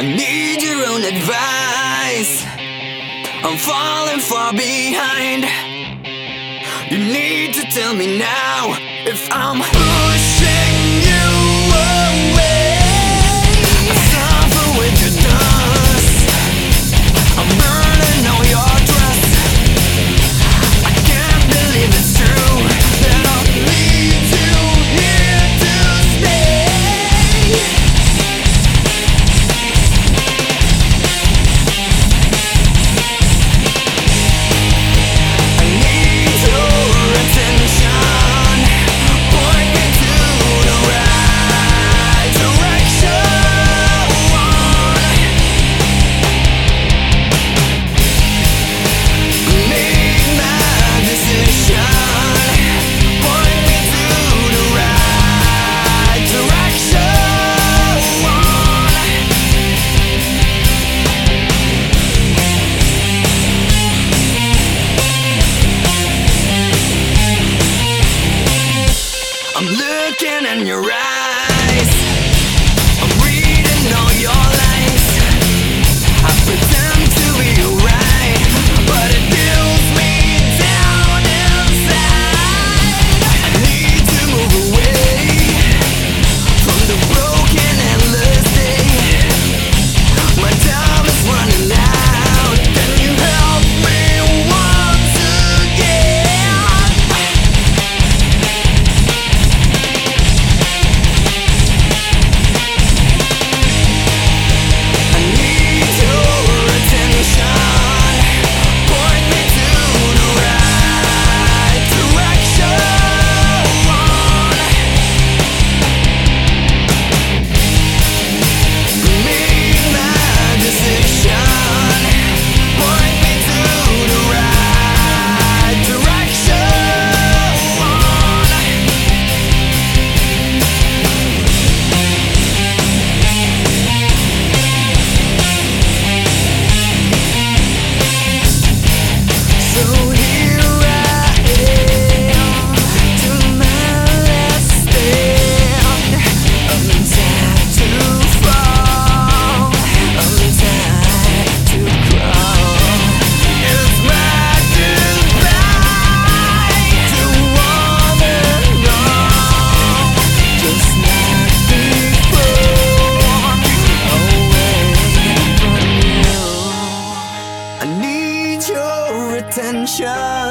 I need your own advice. I'm falling far behind. You need to tell me now if I'm pushing. And you're right. ocean